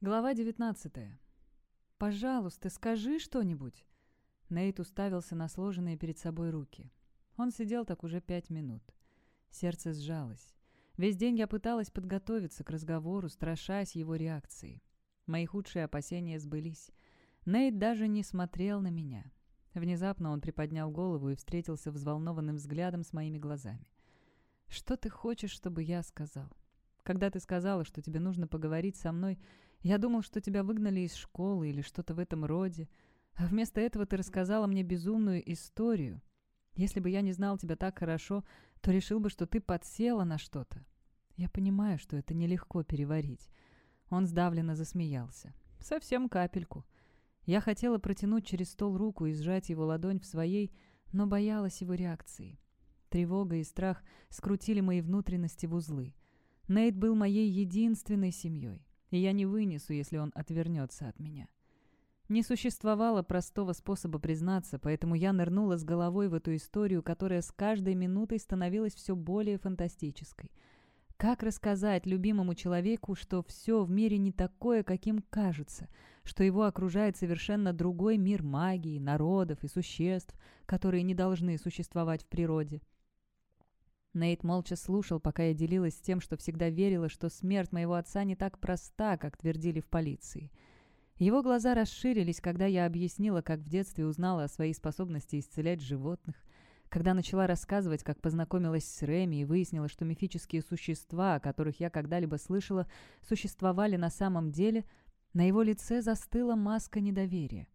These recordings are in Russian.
Глава 19. «Пожалуйста, скажи что-нибудь!» Нейт уставился на сложенные перед собой руки. Он сидел так уже пять минут. Сердце сжалось. Весь день я пыталась подготовиться к разговору, страшась его реакции. Мои худшие опасения сбылись. Нейт даже не смотрел на меня. Внезапно он приподнял голову и встретился взволнованным взглядом с моими глазами. «Что ты хочешь, чтобы я сказал? Когда ты сказала, что тебе нужно поговорить со мной, я думал, что тебя выгнали из школы или что-то в этом роде. А вместо этого ты рассказала мне безумную историю. Если бы я не знал тебя так хорошо, то решил бы, что ты подсела на что-то. Я понимаю, что это нелегко переварить». Он сдавленно засмеялся. «Совсем капельку». Я хотела протянуть через стол руку и сжать его ладонь в своей, но боялась его реакции. Тревога и страх скрутили мои внутренности в узлы. Нейт был моей единственной семьей, и я не вынесу, если он отвернется от меня. Не существовало простого способа признаться, поэтому я нырнула с головой в эту историю, которая с каждой минутой становилась все более фантастической. Как рассказать любимому человеку, что все в мире не такое, каким кажется, что его окружает совершенно другой мир магии, народов и существ, которые не должны существовать в природе? Нейт молча слушал, пока я делилась тем, что всегда верила, что смерть моего отца не так проста, как твердили в полиции — его глаза расширились, когда я объяснила, как в детстве узнала о своей способности исцелять животных, когда начала рассказывать, как познакомилась с Реми и выяснила, что мифические существа, о которых я когда-либо слышала, существовали на самом деле, на его лице застыла маска недоверия.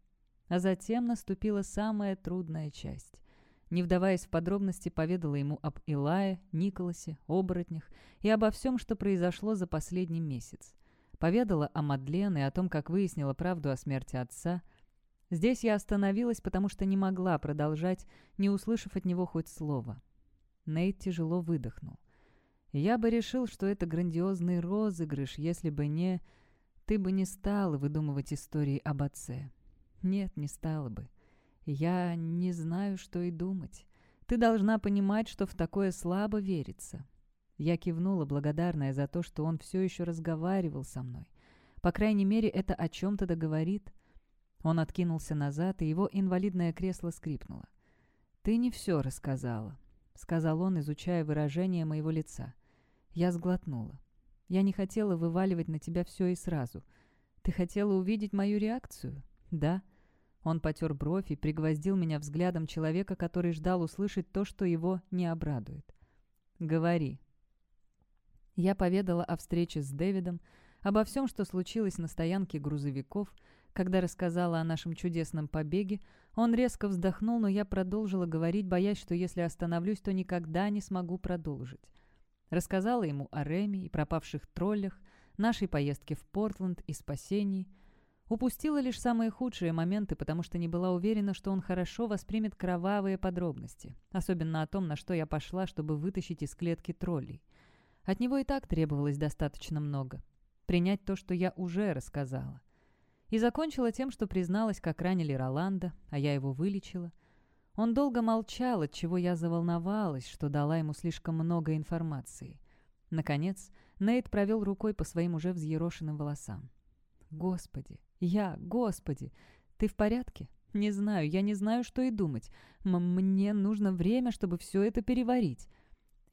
А затем наступила самая трудная часть. Не вдаваясь в подробности, поведала ему об Илае, Николасе, оборотнях и обо всем, что произошло за последний месяц. Поведала о Мадлен и о том, как выяснила правду о смерти отца. Здесь я остановилась, потому что не могла продолжать, не услышав от него хоть слова. Нейт тяжело выдохнул. «Я бы решил, что это грандиозный розыгрыш, если бы не... Ты бы не стала выдумывать истории об отце. Нет, не стала бы. Я не знаю, что и думать. Ты должна понимать, что в такое слабо верится. Я кивнула, благодарная за то, что он все еще разговаривал со мной. По крайней мере, это о чем-то договорит. Он откинулся назад, и его инвалидное кресло скрипнуло. «Ты не все рассказала», — сказал он, изучая выражение моего лица. Я сглотнула. «Я не хотела вываливать на тебя все и сразу. Ты хотела увидеть мою реакцию?» «Да». Он потер бровь и пригвоздил меня взглядом человека, который ждал услышать то, что его не обрадует. «Говори», я поведала о встрече с Дэвидом, обо всем, что случилось на стоянке грузовиков. Когда рассказала о нашем чудесном побеге, он резко вздохнул, но я продолжила говорить, боясь, что если остановлюсь, то никогда не смогу продолжить. Рассказала ему о Реме и пропавших троллях, нашей поездке в Портленд и спасении. Упустила лишь самые худшие моменты, потому что не была уверена, что он хорошо воспримет кровавые подробности, особенно о том, на что я пошла, чтобы вытащить из клетки троллей. От него и так требовалось достаточно много. Принять то, что я уже рассказала. И закончила тем, что призналась, как ранили Роланда, а я его вылечила. Он долго молчал, от чего я заволновалась, что дала ему слишком много информации. Наконец, Нейт провел рукой по своим уже взъерошенным волосам. «Господи! Я! Господи! Ты в порядке? Не знаю, я не знаю, что и думать. М мне нужно время, чтобы все это переварить».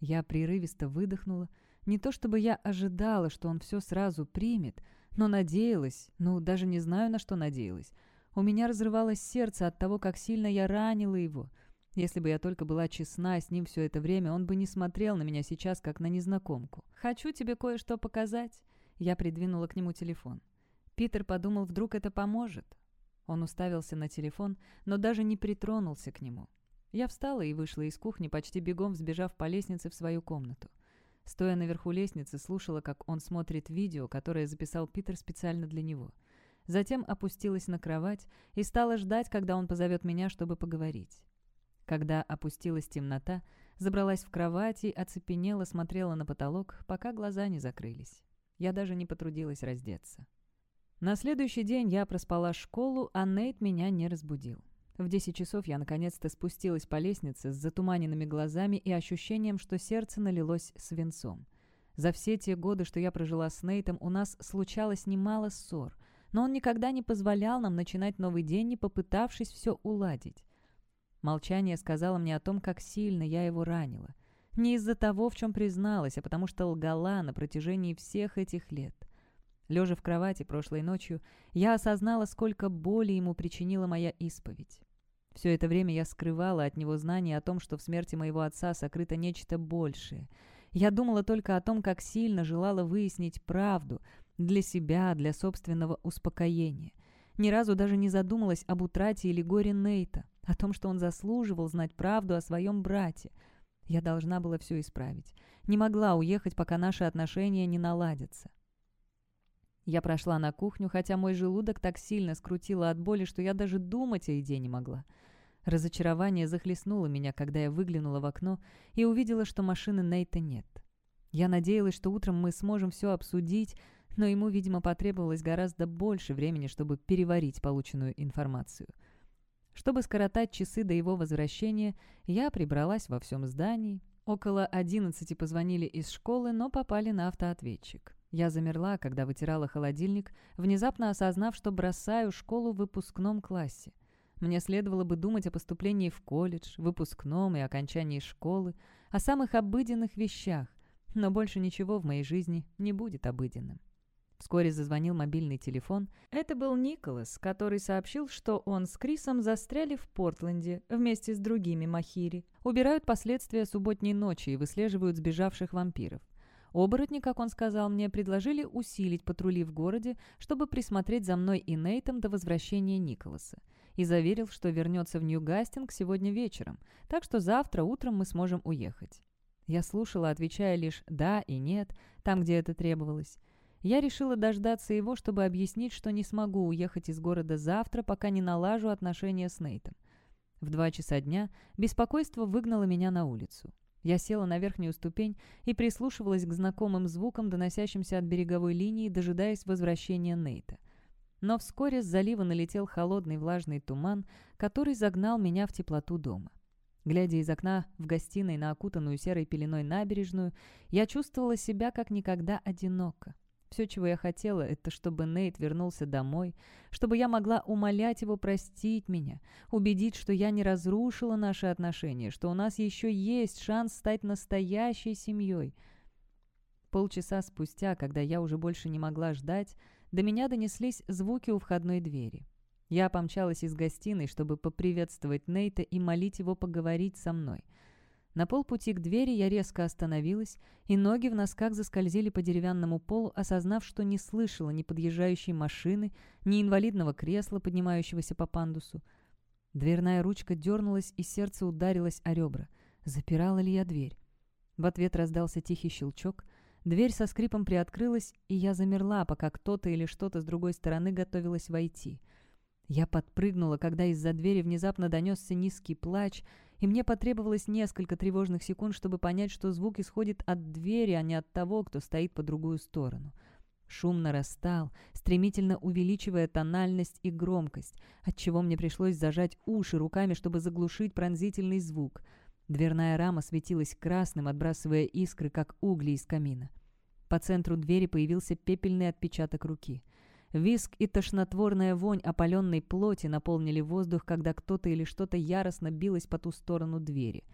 Я прерывисто выдохнула. Не то чтобы я ожидала, что он все сразу примет, но надеялась, ну, даже не знаю, на что надеялась. У меня разрывалось сердце от того, как сильно я ранила его. Если бы я только была честна с ним все это время, он бы не смотрел на меня сейчас, как на незнакомку. «Хочу тебе кое-что показать». Я придвинула к нему телефон. Питер подумал, вдруг это поможет. Он уставился на телефон, но даже не притронулся к нему. Я встала и вышла из кухни, почти бегом взбежав по лестнице в свою комнату. Стоя наверху лестницы, слушала, как он смотрит видео, которое записал Питер специально для него. Затем опустилась на кровать и стала ждать, когда он позовет меня, чтобы поговорить. Когда опустилась темнота, забралась в кровать и оцепенела, смотрела на потолок, пока глаза не закрылись. Я даже не потрудилась раздеться. На следующий день я проспала школу, а Нейт меня не разбудил. В 10 часов я наконец-то спустилась по лестнице с затуманенными глазами и ощущением, что сердце налилось свинцом. За все те годы, что я прожила с Нейтом, у нас случалось немало ссор, но он никогда не позволял нам начинать новый день, не попытавшись все уладить. Молчание сказала мне о том, как сильно я его ранила. Не из-за того, в чем призналась, а потому что лгала на протяжении всех этих лет. Лежа в кровати прошлой ночью, я осознала, сколько боли ему причинила моя исповедь. Все это время я скрывала от него знание о том, что в смерти моего отца сокрыто нечто большее. Я думала только о том, как сильно желала выяснить правду для себя, для собственного успокоения. Ни разу даже не задумалась об утрате или горе Нейта, о том, что он заслуживал знать правду о своем брате. Я должна была все исправить. Не могла уехать, пока наши отношения не наладятся. Я прошла на кухню, хотя мой желудок так сильно скрутило от боли, что я даже думать о еде не могла. Разочарование захлестнуло меня, когда я выглянула в окно и увидела, что машины Нейта нет. Я надеялась, что утром мы сможем все обсудить, но ему, видимо, потребовалось гораздо больше времени, чтобы переварить полученную информацию. Чтобы скоротать часы до его возвращения, я прибралась во всем здании. Около одиннадцати позвонили из школы, но попали на автоответчик. Я замерла, когда вытирала холодильник, внезапно осознав, что бросаю школу в выпускном классе. Мне следовало бы думать о поступлении в колледж, выпускном и окончании школы, о самых обыденных вещах, но больше ничего в моей жизни не будет обыденным. Вскоре зазвонил мобильный телефон. Это был Николас, который сообщил, что он с Крисом застряли в Портленде вместе с другими Махири, убирают последствия субботней ночи и выслеживают сбежавших вампиров. Оборотни, как он сказал мне, предложили усилить патрули в городе, чтобы присмотреть за мной и Нейтом до возвращения Николаса. И заверил, что вернется в Нью-Гастинг сегодня вечером, так что завтра утром мы сможем уехать. Я слушала, отвечая лишь «да» и «нет», там, где это требовалось. Я решила дождаться его, чтобы объяснить, что не смогу уехать из города завтра, пока не налажу отношения с Нейтом. В два часа дня беспокойство выгнало меня на улицу. Я села на верхнюю ступень и прислушивалась к знакомым звукам, доносящимся от береговой линии, дожидаясь возвращения Нейта. Но вскоре с залива налетел холодный влажный туман, который загнал меня в теплоту дома. Глядя из окна в гостиной на окутанную серой пеленой набережную, я чувствовала себя как никогда одиноко. Все, чего я хотела, это чтобы Нейт вернулся домой, чтобы я могла умолять его простить меня, убедить, что я не разрушила наши отношения, что у нас еще есть шанс стать настоящей семьей. Полчаса спустя, когда я уже больше не могла ждать, до меня донеслись звуки у входной двери. Я помчалась из гостиной, чтобы поприветствовать Нейта и молить его поговорить со мной — на полпути к двери я резко остановилась, и ноги в носках заскользили по деревянному полу, осознав, что не слышала ни подъезжающей машины, ни инвалидного кресла, поднимающегося по пандусу. Дверная ручка дернулась, и сердце ударилось о ребра. Запирала ли я дверь? В ответ раздался тихий щелчок. Дверь со скрипом приоткрылась, и я замерла, пока кто-то или что-то с другой стороны готовилось войти. Я подпрыгнула, когда из-за двери внезапно донесся низкий плач — и мне потребовалось несколько тревожных секунд, чтобы понять, что звук исходит от двери, а не от того, кто стоит по другую сторону. Шум нарастал, стремительно увеличивая тональность и громкость, отчего мне пришлось зажать уши руками, чтобы заглушить пронзительный звук. Дверная рама светилась красным, отбрасывая искры, как угли из камина. По центру двери появился пепельный отпечаток руки. Виск и тошнотворная вонь опаленной плоти наполнили воздух, когда кто-то или что-то яростно билось по ту сторону двери.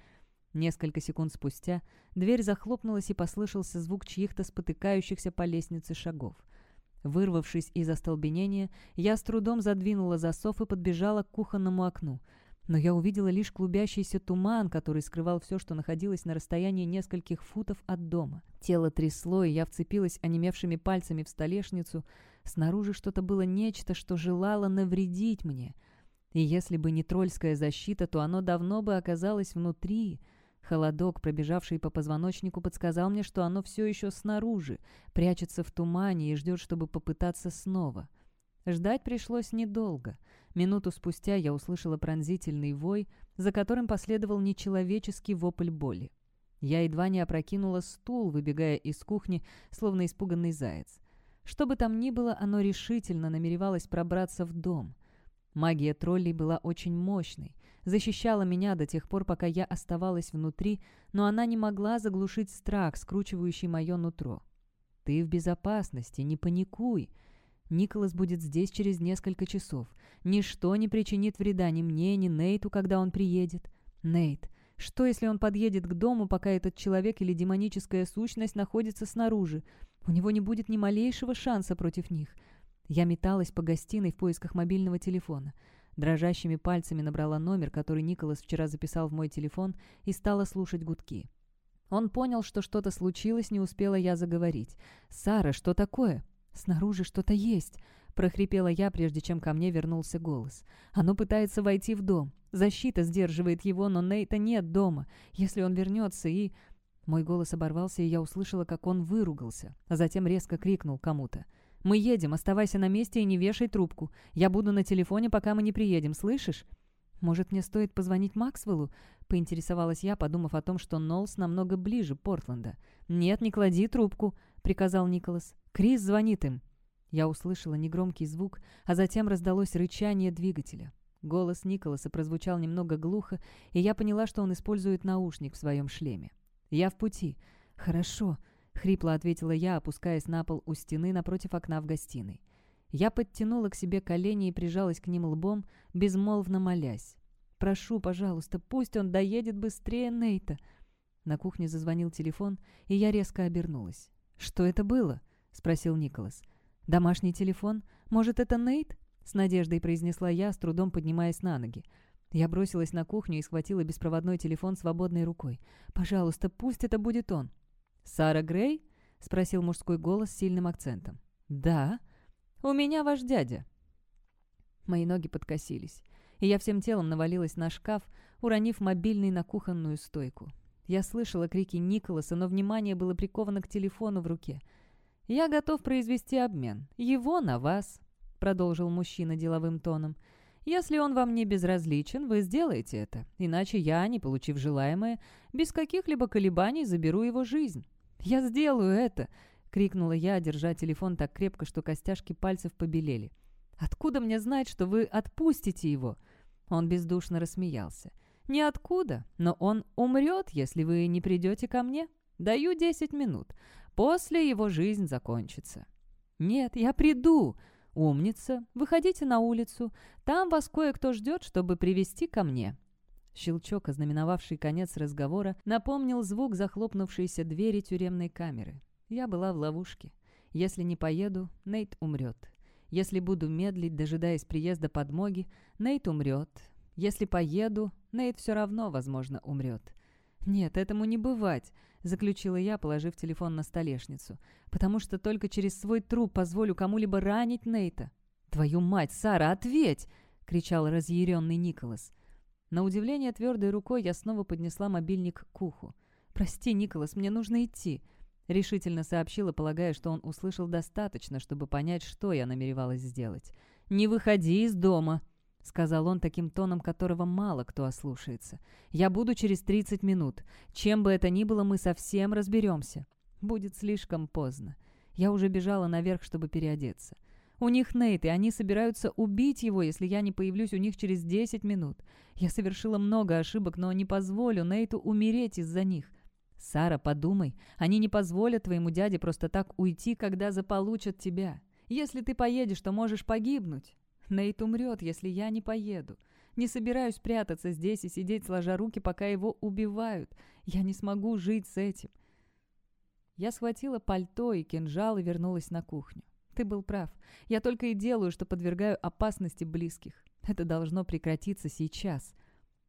Несколько секунд спустя дверь захлопнулась и послышался звук чьих-то спотыкающихся по лестнице шагов. Вырвавшись из остолбенения, я с трудом задвинула засов и подбежала к кухонному окну. Но я увидела лишь клубящийся туман, который скрывал все, что находилось на расстоянии нескольких футов от дома. Тело трясло, и я вцепилась онемевшими пальцами в столешницу, Снаружи что-то было нечто, что желало навредить мне. И если бы не тролльская защита, то оно давно бы оказалось внутри. Холодок, пробежавший по позвоночнику, подсказал мне, что оно все еще снаружи, прячется в тумане и ждет, чтобы попытаться снова. Ждать пришлось недолго. Минуту спустя я услышала пронзительный вой, за которым последовал нечеловеческий вопль боли. Я едва не опрокинула стул, выбегая из кухни, словно испуганный заяц. Что бы там ни было, оно решительно намеревалось пробраться в дом. Магия троллей была очень мощной. защищала меня до тех пор, пока я оставалась внутри, но она не могла заглушить страх, скручивающий мое нутро. «Ты в безопасности, не паникуй!» Николас будет здесь через несколько часов. Ничто не причинит вреда ни мне, ни Нейту, когда он приедет. Нейт, что если он подъедет к дому, пока этот человек или демоническая сущность находится снаружи? У него не будет ни малейшего шанса против них. Я металась по гостиной в поисках мобильного телефона. Дрожащими пальцами набрала номер, который Николас вчера записал в мой телефон, и стала слушать гудки. Он понял, что что-то случилось, не успела я заговорить. «Сара, что такое?» «Снаружи что-то есть», — прохрипела я, прежде чем ко мне вернулся голос. «Оно пытается войти в дом. Защита сдерживает его, но Нейта нет дома. Если он вернется и...» Мой голос оборвался, и я услышала, как он выругался, а затем резко крикнул кому-то. «Мы едем, оставайся на месте и не вешай трубку. Я буду на телефоне, пока мы не приедем, слышишь?» «Может, мне стоит позвонить Максвеллу?» — поинтересовалась я, подумав о том, что Нолс намного ближе Портленда. «Нет, не клади трубку», — приказал Николас. «Крис звонит им». Я услышала негромкий звук, а затем раздалось рычание двигателя. Голос Николаса прозвучал немного глухо, и я поняла, что он использует наушник в своем шлеме. «Я в пути». «Хорошо», — хрипло ответила я, опускаясь на пол у стены напротив окна в гостиной. Я подтянула к себе колени и прижалась к ним лбом, безмолвно молясь. «Прошу, пожалуйста, пусть он доедет быстрее Нейта». На кухне зазвонил телефон, и я резко обернулась. «Что это было?» — спросил Николас. «Домашний телефон? Может, это Нейт?» — с надеждой произнесла я, с трудом поднимаясь на ноги. Я бросилась на кухню и схватила беспроводной телефон свободной рукой. «Пожалуйста, пусть это будет он». «Сара Грей?» — спросил мужской голос с сильным акцентом. «Да. У меня ваш дядя». Мои ноги подкосились, и я всем телом навалилась на шкаф, уронив мобильный на кухонную стойку. Я слышала крики Николаса, но внимание было приковано к телефону в руке. «Я готов произвести обмен. Его на вас», — продолжил мужчина деловым тоном. Если он вам не безразличен, вы сделаете это. Иначе я, не получив желаемое, без каких-либо колебаний заберу его жизнь. «Я сделаю это!» — крикнула я, держа телефон так крепко, что костяшки пальцев побелели. «Откуда мне знать, что вы отпустите его?» Он бездушно рассмеялся. «Ниоткуда, но он умрет, если вы не придете ко мне. Даю десять минут. После его жизнь закончится». «Нет, я приду!» «Умница! Выходите на улицу. Там вас кое-кто ждет, чтобы привести ко мне». Щелчок, ознаменовавший конец разговора, напомнил звук захлопнувшейся двери тюремной камеры. Я была в ловушке. Если не поеду, Нейт умрет. Если буду медлить, дожидаясь приезда подмоги, Нейт умрет. Если поеду, Нейт все равно, возможно, умрет. Нет, этому не бывать заключила я, положив телефон на столешницу. «Потому что только через свой труп позволю кому-либо ранить Нейта». «Твою мать, Сара, ответь!» — кричал разъяренный Николас. На удивление твердой рукой я снова поднесла мобильник к уху. «Прости, Николас, мне нужно идти», — решительно сообщила, полагая, что он услышал достаточно, чтобы понять, что я намеревалась сделать. «Не выходи из дома», — сказал он таким тоном, которого мало кто ослушается. «Я буду через 30 минут. Чем бы это ни было, мы совсем разберемся. Будет слишком поздно. Я уже бежала наверх, чтобы переодеться. У них Нейт, и они собираются убить его, если я не появлюсь у них через 10 минут. Я совершила много ошибок, но не позволю Нейту умереть из-за них. Сара, подумай, они не позволят твоему дяде просто так уйти, когда заполучат тебя. Если ты поедешь, то можешь погибнуть. Нейт умрет, если я не поеду. Не собираюсь прятаться здесь и сидеть сложа руки, пока его убивают. Я не смогу жить с этим. Я схватила пальто и кинжал и вернулась на кухню. Ты был прав. Я только и делаю, что подвергаю опасности близких. Это должно прекратиться сейчас.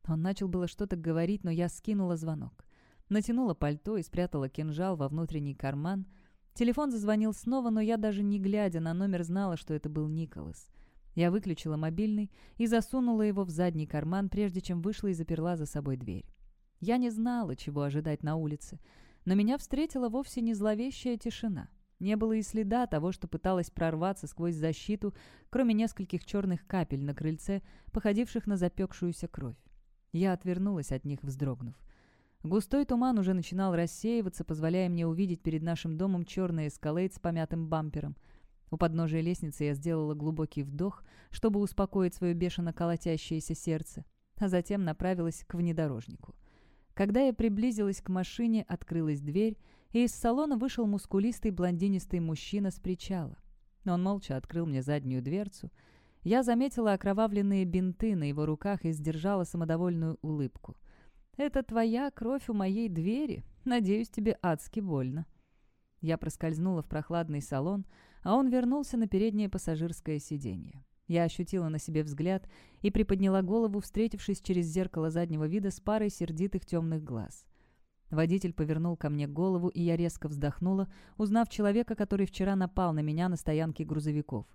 Он начал было что-то говорить, но я скинула звонок. Натянула пальто и спрятала кинжал во внутренний карман. Телефон зазвонил снова, но я даже не глядя на номер знала, что это был Николас. Я выключила мобильный и засунула его в задний карман, прежде чем вышла и заперла за собой дверь. Я не знала, чего ожидать на улице, но меня встретила вовсе не зловещая тишина. Не было и следа того, что пыталась прорваться сквозь защиту, кроме нескольких черных капель на крыльце, походивших на запекшуюся кровь. Я отвернулась от них, вздрогнув. Густой туман уже начинал рассеиваться, позволяя мне увидеть перед нашим домом черный эскалейт с помятым бампером — у подножия лестницы я сделала глубокий вдох, чтобы успокоить свое бешено колотящееся сердце. а затем направилась к внедорожнику. Когда я приблизилась к машине, открылась дверь, и из салона вышел мускулистый блондинистый мужчина с причала. Он молча открыл мне заднюю дверцу. Я заметила окровавленные бинты на его руках и сдержала самодовольную улыбку. «Это твоя кровь у моей двери. Надеюсь, тебе адски больно». Я проскользнула в прохладный салон, а он вернулся на переднее пассажирское сиденье. Я ощутила на себе взгляд и приподняла голову, встретившись через зеркало заднего вида с парой сердитых темных глаз. Водитель повернул ко мне голову, и я резко вздохнула, узнав человека, который вчера напал на меня на стоянке грузовиков.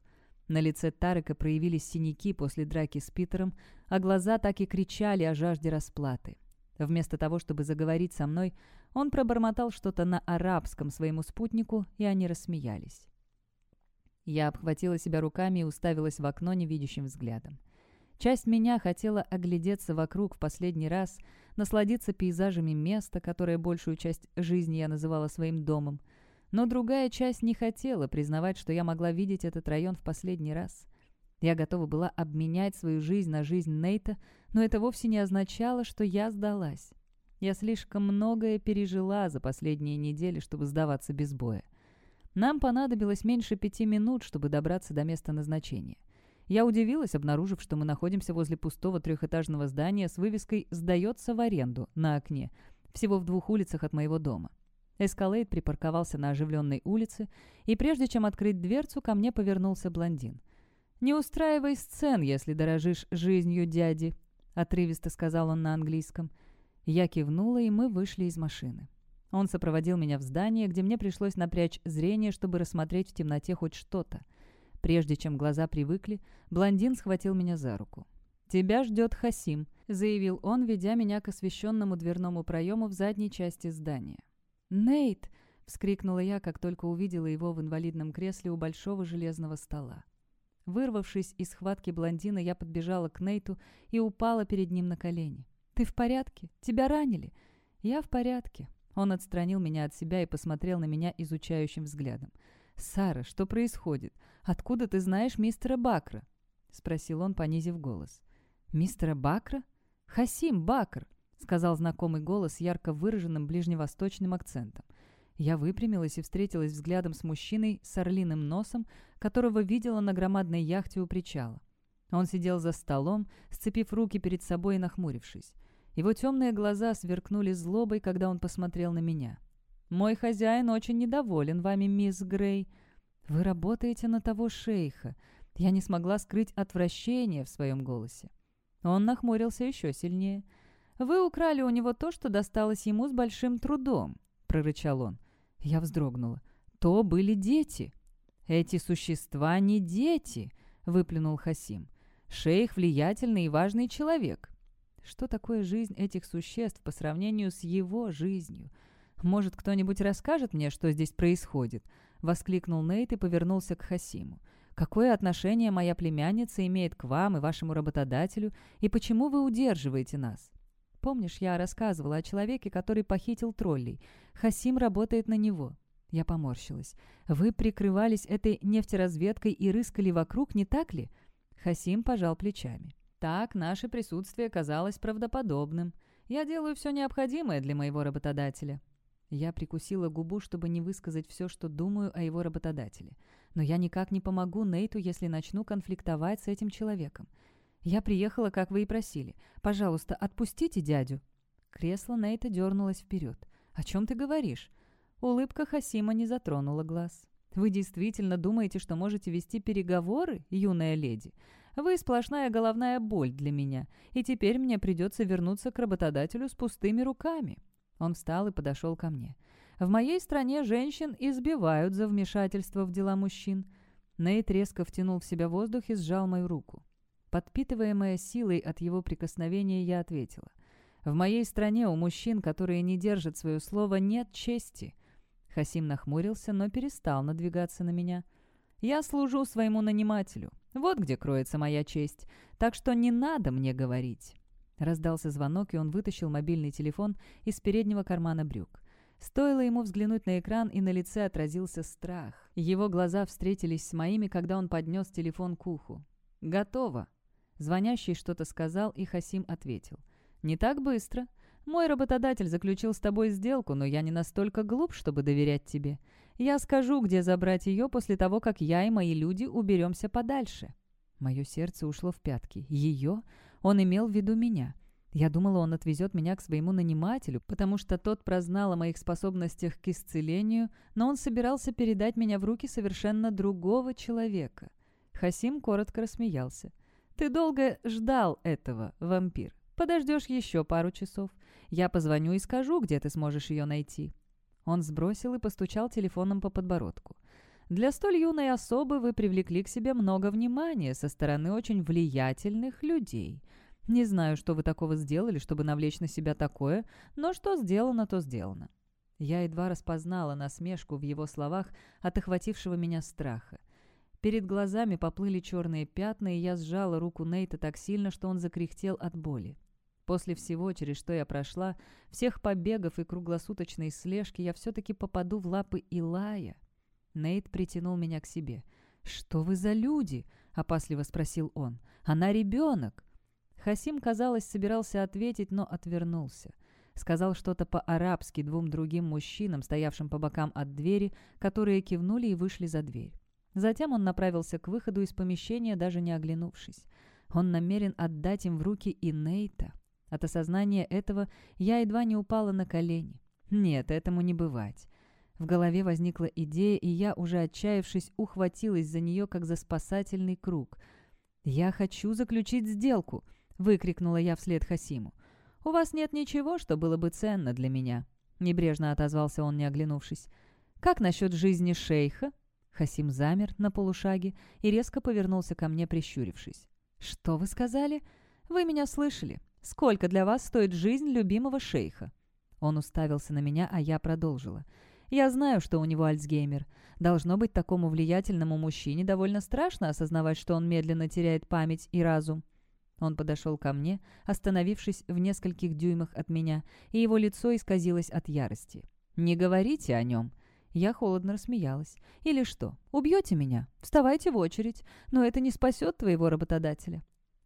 На лице Тарека проявились синяки после драки с Питером, а глаза так и кричали о жажде расплаты. Вместо того, чтобы заговорить со мной, он пробормотал что-то на арабском своему спутнику, и они рассмеялись. Я обхватила себя руками и уставилась в окно невидящим взглядом. Часть меня хотела оглядеться вокруг в последний раз, насладиться пейзажами места, которое большую часть жизни я называла своим домом. Но другая часть не хотела признавать, что я могла видеть этот район в последний раз. Я готова была обменять свою жизнь на жизнь Нейта, но это вовсе не означало, что я сдалась. Я слишком многое пережила за последние недели, чтобы сдаваться без боя. Нам понадобилось меньше пяти минут, чтобы добраться до места назначения. Я удивилась, обнаружив, что мы находимся возле пустого трехэтажного здания с вывеской «Сдается в аренду» на окне, всего в двух улицах от моего дома. Эскалейд припарковался на оживленной улице, и прежде чем открыть дверцу, ко мне повернулся блондин. «Не устраивай сцен, если дорожишь жизнью дяди», — отрывисто сказал он на английском. Я кивнула, и мы вышли из машины. Он сопроводил меня в здание, где мне пришлось напрячь зрение, чтобы рассмотреть в темноте хоть что-то. Прежде чем глаза привыкли, блондин схватил меня за руку. «Тебя ждет Хасим», — заявил он, ведя меня к освещенному дверному проему в задней части здания. «Нейт!» — вскрикнула я, как только увидела его в инвалидном кресле у большого железного стола. Вырвавшись из схватки блондина, я подбежала к Нейту и упала перед ним на колени. «Ты в порядке? Тебя ранили?» «Я в порядке», он отстранил меня от себя и посмотрел на меня изучающим взглядом. «Сара, что происходит? Откуда ты знаешь мистера Бакра?» — спросил он, понизив голос. «Мистера Бакра? Хасим Бакр!» — сказал знакомый голос с ярко выраженным ближневосточным акцентом. Я выпрямилась и встретилась взглядом с мужчиной с орлиным носом, которого видела на громадной яхте у причала. Он сидел за столом, сцепив руки перед собой и нахмурившись. Его темные глаза сверкнули злобой, когда он посмотрел на меня. «Мой хозяин очень недоволен вами, мисс Грей. Вы работаете на того шейха». Я не смогла скрыть отвращение в своем голосе. Он нахмурился еще сильнее. «Вы украли у него то, что досталось ему с большим трудом», — прорычал он. Я вздрогнула. «То были дети». «Эти существа не дети», — выплюнул Хасим. «Шейх — влиятельный и важный человек. Что такое жизнь этих существ по сравнению с его жизнью? Может, кто-нибудь расскажет мне, что здесь происходит?» — воскликнул Нейт и повернулся к Хасиму. «Какое отношение моя племянница имеет к вам и вашему работодателю, и почему вы удерживаете нас?» «Помнишь, я рассказывала о человеке, который похитил троллей? Хасим работает на него». Я поморщилась. «Вы прикрывались этой нефтеразведкой и рыскали вокруг, не так ли?» Хасим пожал плечами. Так наше присутствие казалось правдоподобным. Я делаю все необходимое для моего работодателя». Я прикусила губу, чтобы не высказать все, что думаю о его работодателе. Но я никак не помогу Нейту, если начну конфликтовать с этим человеком. Я приехала, как вы и просили. Пожалуйста, отпустите дядю». Кресло Нейта дернулось вперед. «О чем ты говоришь?» Улыбка Хасима не затронула глаз. «Вы действительно думаете, что можете вести переговоры, юная леди? Вы сплошная головная боль для меня, и теперь мне придется вернуться к работодателю с пустыми руками». Он встал и подошел ко мне. «В моей стране женщин избивают за вмешательство в дела мужчин». Нейт резко втянул в себя воздух и сжал мою руку. Подпитываемая силой от его прикосновения, я ответила. «В моей стране у мужчин, которые не держат свое слово, нет чести». Хасим нахмурился, но перестал надвигаться на меня. «Я служу своему нанимателю. Вот где кроется моя честь. Так что не надо мне говорить». Раздался звонок, и он вытащил мобильный телефон из переднего кармана брюк. Стоило ему взглянуть на экран, и на лице отразился страх. Его глаза встретились с моими, когда он поднес телефон к уху. «Готово!» Звонящий что-то сказал, и Хасим ответил. «Не так быстро. Мой работодатель заключил с тобой сделку, но я не настолько глуп, чтобы доверять тебе. Я скажу, где забрать ее после того, как я и мои люди уберемся подальше». Мое сердце ушло в пятки. Ее? Он имел в виду меня. Я думала, он отвезет меня к своему нанимателю, потому что тот прознал о моих способностях к исцелению, но он собирался передать меня в руки совершенно другого человека. Хасим коротко рассмеялся. «Ты долго ждал этого, вампир. Подождешь еще пару часов. Я позвоню и скажу, где ты сможешь ее найти». Он сбросил и постучал телефоном по подбородку. «Для столь юной особы вы привлекли к себе много внимания со стороны очень влиятельных людей. Не знаю, что вы такого сделали, чтобы навлечь на себя такое, но что сделано, то сделано». Я едва распознала насмешку в его словах от охватившего меня страха. Перед глазами поплыли черные пятна, и я сжала руку Нейта так сильно, что он закряхтел от боли. После всего, через что я прошла, всех побегов и круглосуточной слежки, я все-таки попаду в лапы Илая. Нейт притянул меня к себе. «Что вы за люди?» — опасливо спросил он. «Она ребенок!» Хасим, казалось, собирался ответить, но отвернулся. Сказал что-то по-арабски двум другим мужчинам, стоявшим по бокам от двери, которые кивнули и вышли за дверь. Затем он направился к выходу из помещения, даже не оглянувшись. Он намерен отдать им в руки и Нейта. От осознания этого я едва не упала на колени. Нет, этому не бывать. В голове возникла идея, и я, уже отчаявшись, ухватилась за нее, как за спасательный круг. «Я хочу заключить сделку!» — выкрикнула я вслед Хасиму. «У вас нет ничего, что было бы ценно для меня», — небрежно отозвался он, не оглянувшись. «Как насчет жизни шейха?» Хасим замер на полушаге и резко повернулся ко мне, прищурившись. «Что вы сказали? Вы меня слышали. Сколько для вас стоит жизнь любимого шейха?» Он уставился на меня, а я продолжила. «Я знаю, что у него Альцгеймер. Должно быть, такому влиятельному мужчине довольно страшно осознавать, что он медленно теряет память и разум. Он подошел ко мне, остановившись в нескольких дюймах от меня, и его лицо исказилось от ярости. «Не говорите о нем!» Я холодно рассмеялась. «Или что, убьете меня? Вставайте в очередь, но это не спасет твоего работодателя».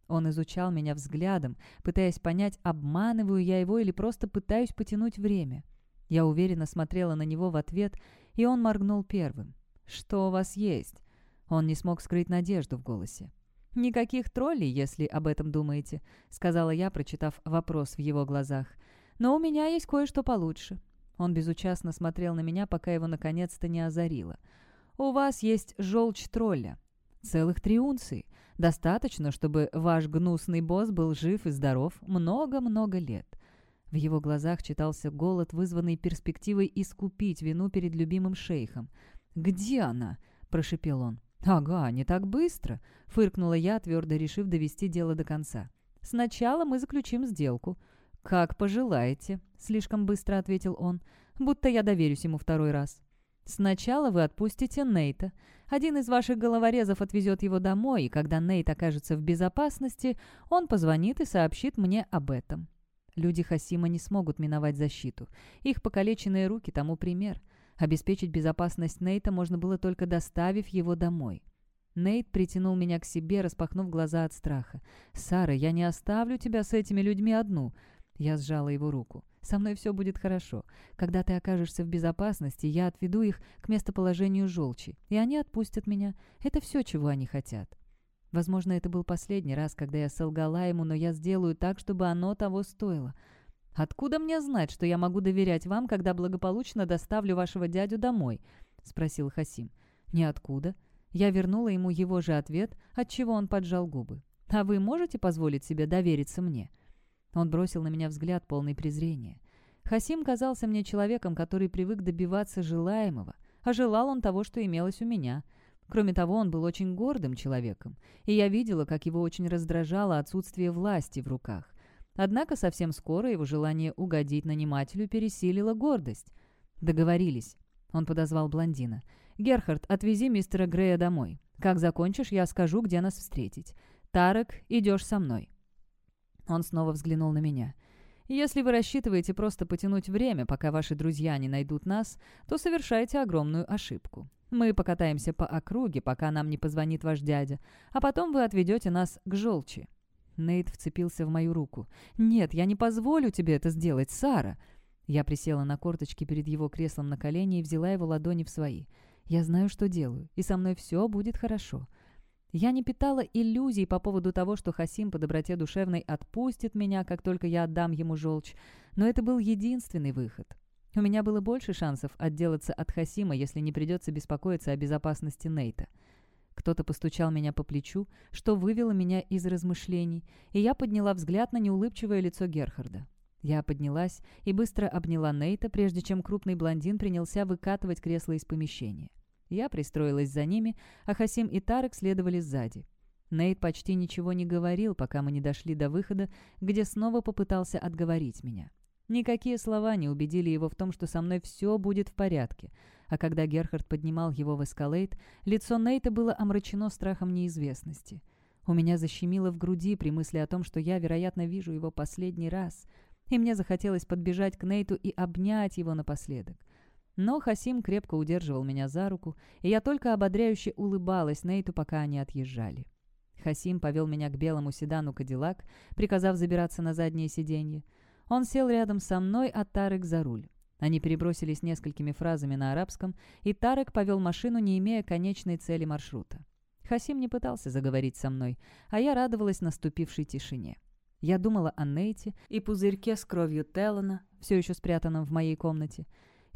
Он изучал меня взглядом, пытаясь понять, обманываю я его или просто пытаюсь потянуть время. Я уверенно смотрела на него в ответ, и он моргнул первым. «Что у вас есть?» Он не смог скрыть надежду в голосе. «Никаких троллей, если об этом думаете», — сказала я, прочитав вопрос в его глазах. «Но у меня есть кое-что получше». Он безучастно смотрел на меня, пока его наконец-то не озарило. «У вас есть желчь тролля. Целых три унции. Достаточно, чтобы ваш гнусный босс был жив и здоров много-много лет». В его глазах читался голод, вызванный перспективой искупить вину перед любимым шейхом. «Где она?» – прошепел он. «Ага, не так быстро», — фыркнула я, твердо решив довести дело до конца. «Сначала мы заключим сделку». «Как пожелаете», — слишком быстро ответил он, будто я доверюсь ему второй раз. «Сначала вы отпустите Нейта. Один из ваших головорезов отвезет его домой, и когда Нейт окажется в безопасности, он позвонит и сообщит мне об этом». Люди Хасима не смогут миновать защиту. Их покалеченные руки тому пример. Обеспечить безопасность Нейта можно было только доставив его домой. Нейт притянул меня к себе, распахнув глаза от страха. «Сара, я не оставлю тебя с этими людьми одну!» Я сжала его руку. «Со мной все будет хорошо. Когда ты окажешься в безопасности, я отведу их к местоположению желчи, и они отпустят меня. Это все, чего они хотят». Возможно, это был последний раз, когда я солгала ему, но я сделаю так, чтобы оно того стоило. «Откуда мне знать, что я могу доверять вам, когда благополучно доставлю вашего дядю домой?» — спросил Хасим. «Ниоткуда». Я вернула ему его же ответ, отчего он поджал губы. «А вы можете позволить себе довериться мне?» Он бросил на меня взгляд, полный презрения. Хасим казался мне человеком, который привык добиваться желаемого, а желал он того, что имелось у меня. Кроме того, он был очень гордым человеком, и я видела, как его очень раздражало отсутствие власти в руках. Однако совсем скоро его желание угодить нанимателю пересилило гордость. «Договорились». Он подозвал блондина. «Герхард, отвези мистера Грея домой. Как закончишь, я скажу, где нас встретить. Тарек, идешь со мной». Он снова взглянул на меня. «Если вы рассчитываете просто потянуть время, пока ваши друзья не найдут нас, то совершаете огромную ошибку. Мы покатаемся по округе, пока нам не позвонит ваш дядя, а потом вы отведете нас к желчи. Нейт вцепился в мою руку. «Нет, я не позволю тебе это сделать, Сара!» Я присела на корточки перед его креслом на колени и взяла его ладони в свои. «Я знаю, что делаю, и со мной все будет хорошо». Я не питала иллюзий по поводу того, что Хасим по доброте душевной отпустит меня, как только я отдам ему желчь, но это был единственный выход. У меня было больше шансов отделаться от Хасима, если не придется беспокоиться о безопасности Нейта. Кто-то постучал меня по плечу, что вывело меня из размышлений, и я подняла взгляд на неулыбчивое лицо Герхарда. Я поднялась и быстро обняла Нейта, прежде чем крупный блондин принялся выкатывать кресло из помещения. Я пристроилась за ними, а Хасим и Тарек следовали сзади. Нейт почти ничего не говорил, пока мы не дошли до выхода, где снова попытался отговорить меня. Никакие слова не убедили его в том, что со мной все будет в порядке, а когда Герхард поднимал его в эскалейт, лицо Нейта было омрачено страхом неизвестности. У меня защемило в груди при мысли о том, что я, вероятно, вижу его последний раз, и мне захотелось подбежать к Нейту и обнять его напоследок. Но Хасим крепко удерживал меня за руку, и я только ободряюще улыбалась Нейту, пока они отъезжали. Хасим повел меня к белому седану «Кадиллак», приказав забираться на заднее сиденье. Он сел рядом со мной, а Тарек за руль. Они перебросились несколькими фразами на арабском, и Тарек повел машину, не имея конечной цели маршрута. Хасим не пытался заговорить со мной, а я радовалась наступившей тишине. Я думала о Нейте и пузырьке с кровью Теллана, все еще спрятанном в моей комнате.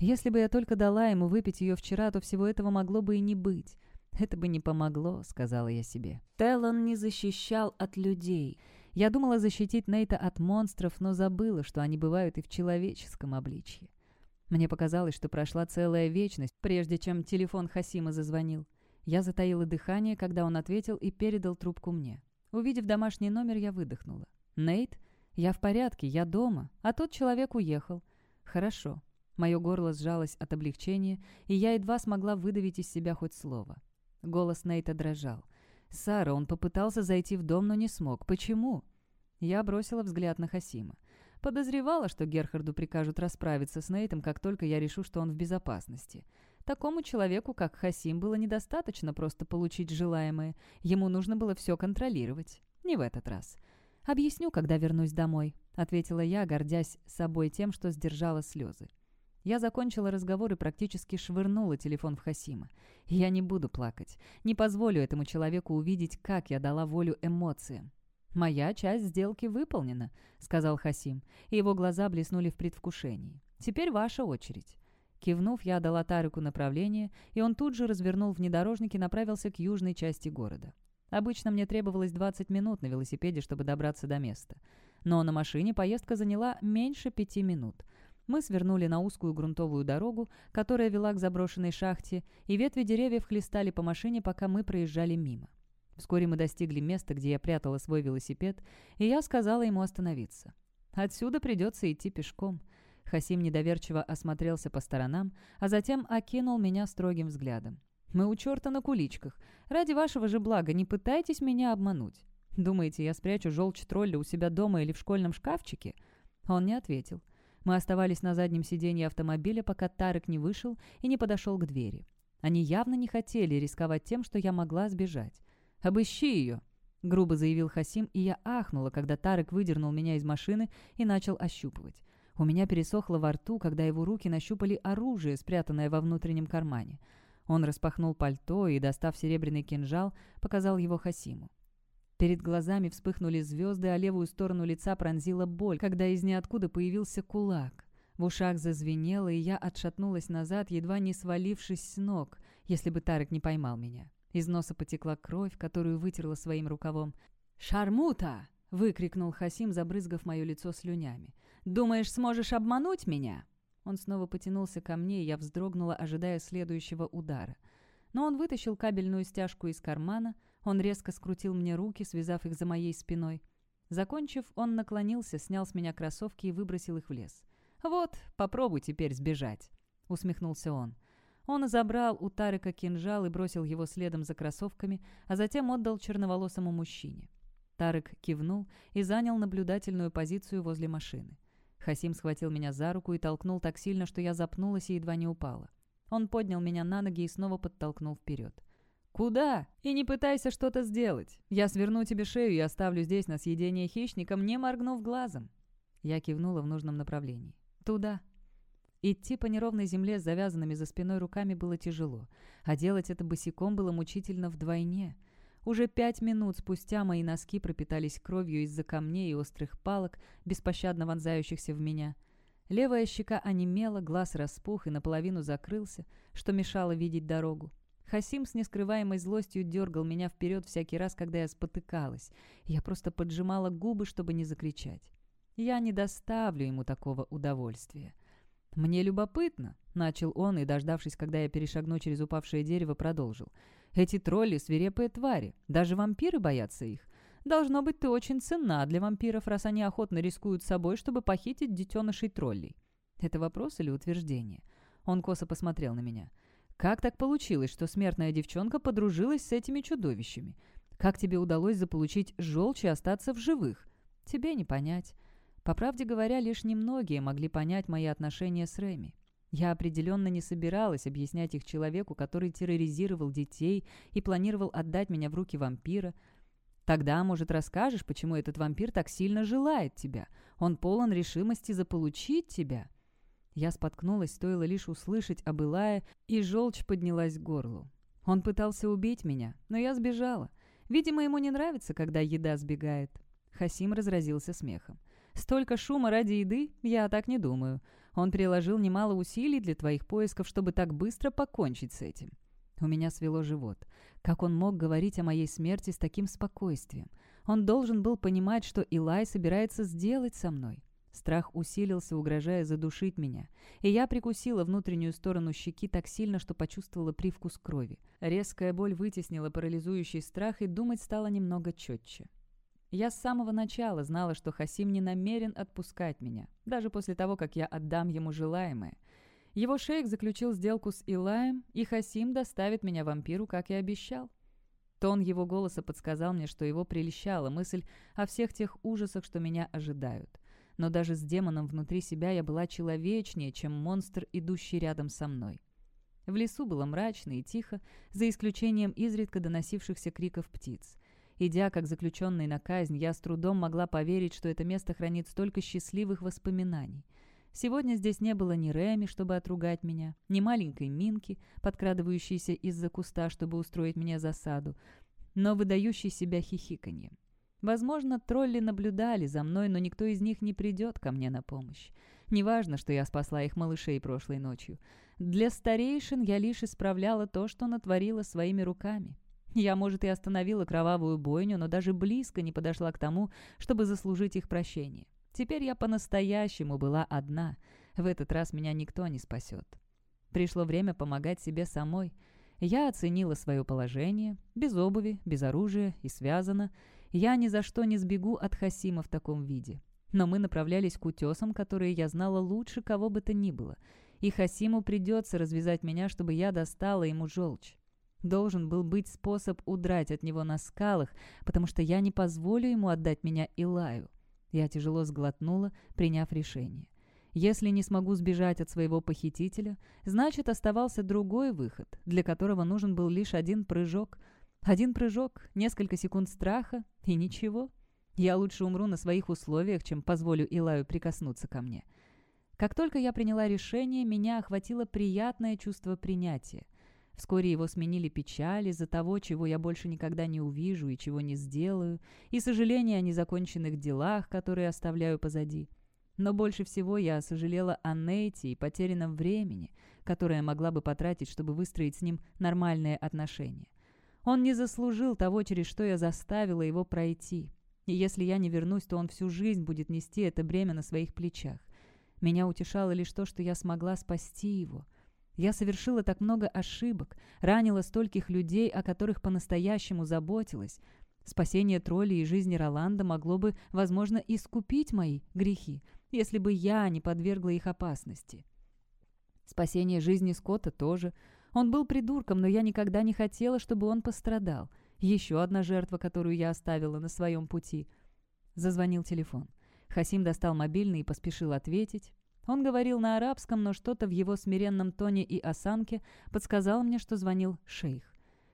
Если бы я только дала ему выпить ее вчера, то всего этого могло бы и не быть. «Это бы не помогло», — сказала я себе. Теллан не защищал от людей. Я думала защитить Нейта от монстров, но забыла, что они бывают и в человеческом обличье. Мне показалось, что прошла целая вечность, прежде чем телефон Хасима зазвонил. Я затаила дыхание, когда он ответил и передал трубку мне. Увидев домашний номер, я выдохнула. «Нейт? Я в порядке, я дома, а тот человек уехал». «Хорошо». Мое горло сжалось от облегчения, и я едва смогла выдавить из себя хоть слово. Голос Нейта дрожал. «Сара, он попытался зайти в дом, но не смог. Почему?» Я бросила взгляд на Хасима. Подозревала, что Герхарду прикажут расправиться с Нейтом, как только я решу, что он в безопасности. Такому человеку, как Хасим, было недостаточно просто получить желаемое. Ему нужно было все контролировать. Не в этот раз. «Объясню, когда вернусь домой», — ответила я, гордясь собой тем, что сдержала слезы. Я закончила разговор и практически швырнула телефон в Хасима. Я не буду плакать. Не позволю этому человеку увидеть, как я дала волю эмоциям. «Моя часть сделки выполнена», — сказал Хасим, и его глаза блеснули в предвкушении. «Теперь ваша очередь». Кивнув, я дала Тарику направление, и он тут же развернул внедорожник и направился к южной части города. Обычно мне требовалось 20 минут на велосипеде, чтобы добраться до места. Но на машине поездка заняла меньше пяти минут. Мы свернули на узкую грунтовую дорогу, которая вела к заброшенной шахте, и ветви деревьев хлестали по машине, пока мы проезжали мимо. Вскоре мы достигли места, где я прятала свой велосипед, и я сказала ему остановиться. Отсюда придется идти пешком. Хасим недоверчиво осмотрелся по сторонам, а затем окинул меня строгим взглядом. «Мы у черта на куличках. Ради вашего же блага не пытайтесь меня обмануть. Думаете, я спрячу желчь тролля у себя дома или в школьном шкафчике?» Он не ответил. Мы оставались на заднем сиденье автомобиля, пока Тарек не вышел и не подошел к двери. Они явно не хотели рисковать тем, что я могла сбежать. «Обыщи ее!» — грубо заявил Хасим, и я ахнула, когда Тарек выдернул меня из машины и начал ощупывать. У меня пересохло во рту, когда его руки нащупали оружие, спрятанное во внутреннем кармане. Он распахнул пальто и, достав серебряный кинжал, показал его Хасиму. Перед глазами вспыхнули звезды, а левую сторону лица пронзила боль, когда из ниоткуда появился кулак. В ушах зазвенело, и я отшатнулась назад, едва не свалившись с ног, если бы Тарек не поймал меня. Из носа потекла кровь, которую вытерла своим рукавом. «Шармута!» — выкрикнул Хасим, забрызгав мое лицо слюнями. «Думаешь, сможешь обмануть меня?» Он снова потянулся ко мне, и я вздрогнула, ожидая следующего удара. Но он вытащил кабельную стяжку из кармана, он резко скрутил мне руки, связав их за моей спиной. Закончив, он наклонился, снял с меня кроссовки и выбросил их в лес. «Вот, попробуй теперь сбежать», — усмехнулся он. Он забрал у Тарика кинжал и бросил его следом за кроссовками, а затем отдал черноволосому мужчине. Тарик кивнул и занял наблюдательную позицию возле машины. Хасим схватил меня за руку и толкнул так сильно, что я запнулась и едва не упала. Он поднял меня на ноги и снова подтолкнул вперед. «Куда? И не пытайся что-то сделать. Я сверну тебе шею и оставлю здесь на съедение хищникам, не моргнув глазом». Я кивнула в нужном направлении. «Туда». Идти по неровной земле с завязанными за спиной руками было тяжело, а делать это босиком было мучительно вдвойне. Уже пять минут спустя мои носки пропитались кровью из-за камней и острых палок, беспощадно вонзающихся в меня. Левая щека онемела, глаз распух и наполовину закрылся, что мешало видеть дорогу. Хасим с нескрываемой злостью дергал меня вперед всякий раз, когда я спотыкалась. Я просто поджимала губы, чтобы не закричать. Я не доставлю ему такого удовольствия. «Мне любопытно», — начал он и, дождавшись, когда я перешагну через упавшее дерево, продолжил. «Эти тролли — свирепые твари. Даже вампиры боятся их. Должно быть, ты очень ценна для вампиров, раз они охотно рискуют собой, чтобы похитить детенышей троллей». Это вопрос или утверждение? Он косо посмотрел на меня. «Как так получилось, что смертная девчонка подружилась с этими чудовищами? Как тебе удалось заполучить желчь и остаться в живых? Тебе не понять. По правде говоря, лишь немногие могли понять мои отношения с Рэми. Я определенно не собиралась объяснять их человеку, который терроризировал детей и планировал отдать меня в руки вампира. Тогда, может, расскажешь, почему этот вампир так сильно желает тебя? Он полон решимости заполучить тебя». Я споткнулась, стоило лишь услышать об Илае, и желчь поднялась к горлу. Он пытался убить меня, но я сбежала. Видимо, ему не нравится, когда еда сбегает. Хасим разразился смехом. Столько шума ради еды? Я так не думаю. Он приложил немало усилий для твоих поисков, чтобы так быстро покончить с этим. У меня свело живот. Как он мог говорить о моей смерти с таким спокойствием? Он должен был понимать, что Илай собирается сделать со мной. Страх усилился, угрожая задушить меня, и я прикусила внутреннюю сторону щеки так сильно, что почувствовала привкус крови. Резкая боль вытеснила парализующий страх, и думать стало немного четче. Я с самого начала знала, что Хасим не намерен отпускать меня, даже после того, как я отдам ему желаемое. Его шейх заключил сделку с Илаем, и Хасим доставит меня вампиру, как и обещал. Тон его голоса подсказал мне, что его прельщала мысль о всех тех ужасах, что меня ожидают. Но даже с демоном внутри себя я была человечнее, чем монстр, идущий рядом со мной. В лесу было мрачно и тихо, за исключением изредка доносившихся криков птиц. Идя как заключенный на казнь, я с трудом могла поверить, что это место хранит столько счастливых воспоминаний. Сегодня здесь не было ни Реми, чтобы отругать меня, ни маленькой Минки, подкрадывающейся из-за куста, чтобы устроить мне засаду, но выдающей себя хихиканьем. Возможно, тролли наблюдали за мной, но никто из них не придет ко мне на помощь. Неважно, что я спасла их малышей прошлой ночью. Для старейшин я лишь исправляла то, что натворила своими руками. Я, может, и остановила кровавую бойню, но даже близко не подошла к тому, чтобы заслужить их прощение. Теперь я по-настоящему была одна. В этот раз меня никто не спасет. Пришло время помогать себе самой. Я оценила свое положение, без обуви, без оружия и связана. Я ни за что не сбегу от Хасима в таком виде. Но мы направлялись к утесам, которые я знала лучше кого бы то ни было. И Хасиму придется развязать меня, чтобы я достала ему желчь. Должен был быть способ удрать от него на скалах, потому что я не позволю ему отдать меня Илаю. Я тяжело сглотнула, приняв решение. Если не смогу сбежать от своего похитителя, значит, оставался другой выход, для которого нужен был лишь один прыжок. Один прыжок, несколько секунд страха и ничего. Я лучше умру на своих условиях, чем позволю Илаю прикоснуться ко мне. Как только я приняла решение, меня охватило приятное чувство принятия. Вскоре его сменили печаль из-за того, чего я больше никогда не увижу и чего не сделаю, и сожаление о незаконченных делах, которые оставляю позади. Но больше всего я сожалела о Нейте и потерянном времени, которое могла бы потратить, чтобы выстроить с ним нормальные отношения. Он не заслужил того, через что я заставила его пройти. И если я не вернусь, то он всю жизнь будет нести это бремя на своих плечах. Меня утешало лишь то, что я смогла спасти его — я совершила так много ошибок, ранила стольких людей, о которых по-настоящему заботилась. Спасение троллей и жизни Роланда могло бы, возможно, искупить мои грехи, если бы я не подвергла их опасности. Спасение жизни Скотта тоже. Он был придурком, но я никогда не хотела, чтобы он пострадал. Еще одна жертва, которую я оставила на своем пути. Зазвонил телефон. Хасим достал мобильный и поспешил ответить. Он говорил на арабском, но что-то в его смиренном тоне и осанке подсказало мне, что звонил шейх.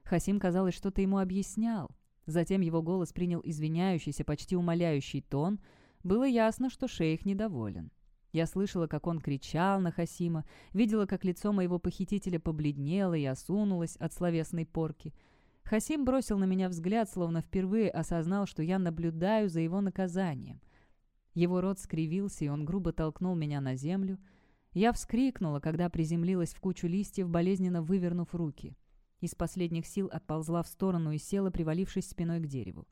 Хасим, казалось, что-то ему объяснял. Затем его голос принял извиняющийся, почти умоляющий тон. Было ясно, что шейх недоволен. Я слышала, как он кричал на Хасима, видела, как лицо моего похитителя побледнело и осунулось от словесной порки. Хасим бросил на меня взгляд, словно впервые осознал, что я наблюдаю за его наказанием. Его рот скривился, и он грубо толкнул меня на землю. Я вскрикнула, когда приземлилась в кучу листьев, болезненно вывернув руки. Из последних сил отползла в сторону и села, привалившись спиной к дереву.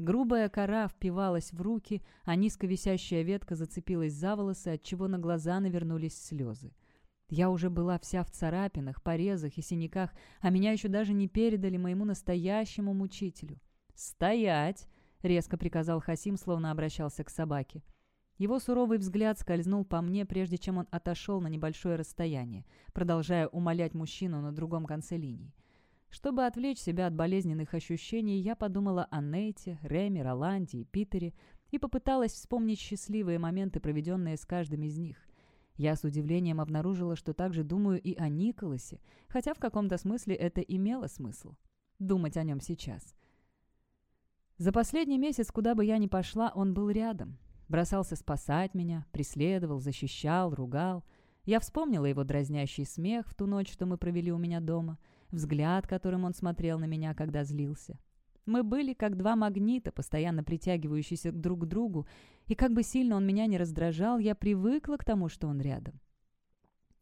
Грубая кора впивалась в руки, а низко висящая ветка зацепилась за волосы, отчего на глаза навернулись слезы. Я уже была вся в царапинах, порезах и синяках, а меня еще даже не передали моему настоящему мучителю. «Стоять!» — резко приказал Хасим, словно обращался к собаке. Его суровый взгляд скользнул по мне, прежде чем он отошел на небольшое расстояние, продолжая умолять мужчину на другом конце линии. Чтобы отвлечь себя от болезненных ощущений, я подумала о Нейте, Реме, Роланде и Питере и попыталась вспомнить счастливые моменты, проведенные с каждым из них. Я с удивлением обнаружила, что также думаю и о Николасе, хотя в каком-то смысле это имело смысл. Думать о нем сейчас. За последний месяц, куда бы я ни пошла, он был рядом. Бросался спасать меня, преследовал, защищал, ругал. Я вспомнила его дразнящий смех в ту ночь, что мы провели у меня дома, взгляд, которым он смотрел на меня, когда злился. Мы были как два магнита, постоянно притягивающиеся друг к другу, и как бы сильно он меня не раздражал, я привыкла к тому, что он рядом.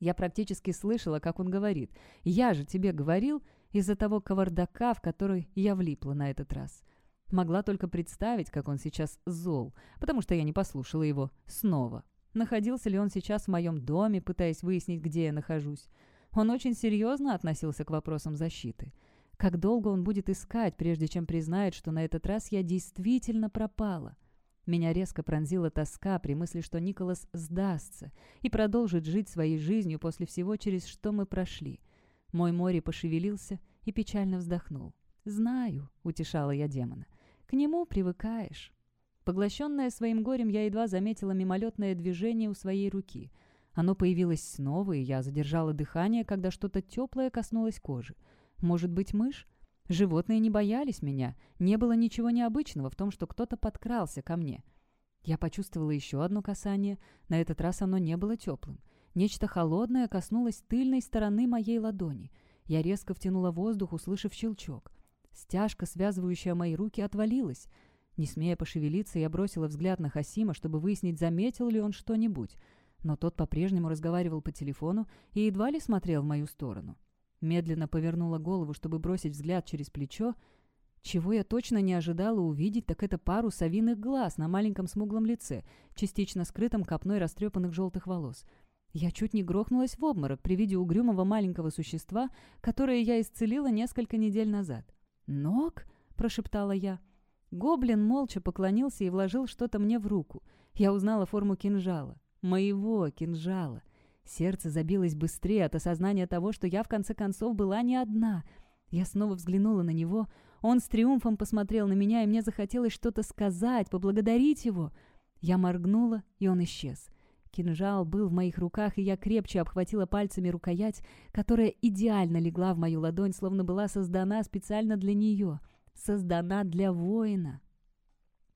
Я практически слышала, как он говорит «Я же тебе говорил» из-за того кавардака, в который я влипла на этот раз. Могла только представить, как он сейчас зол, потому что я не послушала его снова. Находился ли он сейчас в моем доме, пытаясь выяснить, где я нахожусь? Он очень серьезно относился к вопросам защиты. Как долго он будет искать, прежде чем признает, что на этот раз я действительно пропала? Меня резко пронзила тоска при мысли, что Николас сдастся и продолжит жить своей жизнью после всего, через что мы прошли. Мой море пошевелился и печально вздохнул. «Знаю», — утешала я демона. К нему привыкаешь. Поглощенная своим горем, я едва заметила мимолетное движение у своей руки. Оно появилось снова, и я задержала дыхание, когда что-то теплое коснулось кожи. Может быть, мышь? Животные не боялись меня. Не было ничего необычного в том, что кто-то подкрался ко мне. Я почувствовала еще одно касание. На этот раз оно не было теплым. Нечто холодное коснулось тыльной стороны моей ладони. Я резко втянула воздух, услышав щелчок. Стяжка, связывающая мои руки, отвалилась. Не смея пошевелиться, я бросила взгляд на Хасима, чтобы выяснить, заметил ли он что-нибудь. Но тот по-прежнему разговаривал по телефону и едва ли смотрел в мою сторону. Медленно повернула голову, чтобы бросить взгляд через плечо. Чего я точно не ожидала увидеть, так это пару совиных глаз на маленьком смуглом лице, частично скрытом копной растрепанных желтых волос. Я чуть не грохнулась в обморок при виде угрюмого маленького существа, которое я исцелила несколько недель назад. «Ног?» – прошептала я. Гоблин молча поклонился и вложил что-то мне в руку. Я узнала форму кинжала. Моего кинжала. Сердце забилось быстрее от осознания того, что я в конце концов была не одна. Я снова взглянула на него. Он с триумфом посмотрел на меня, и мне захотелось что-то сказать, поблагодарить его. Я моргнула, и он исчез. Кинжал был в моих руках, и я крепче обхватила пальцами рукоять, которая идеально легла в мою ладонь, словно была создана специально для нее. Создана для воина.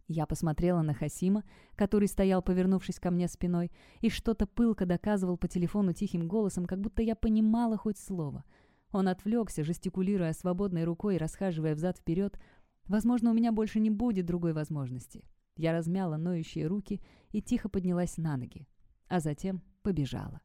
Я посмотрела на Хасима, который стоял, повернувшись ко мне спиной, и что-то пылко доказывал по телефону тихим голосом, как будто я понимала хоть слово. Он отвлекся, жестикулируя свободной рукой и расхаживая взад-вперед. Возможно, у меня больше не будет другой возможности. Я размяла ноющие руки и тихо поднялась на ноги а затем побежала.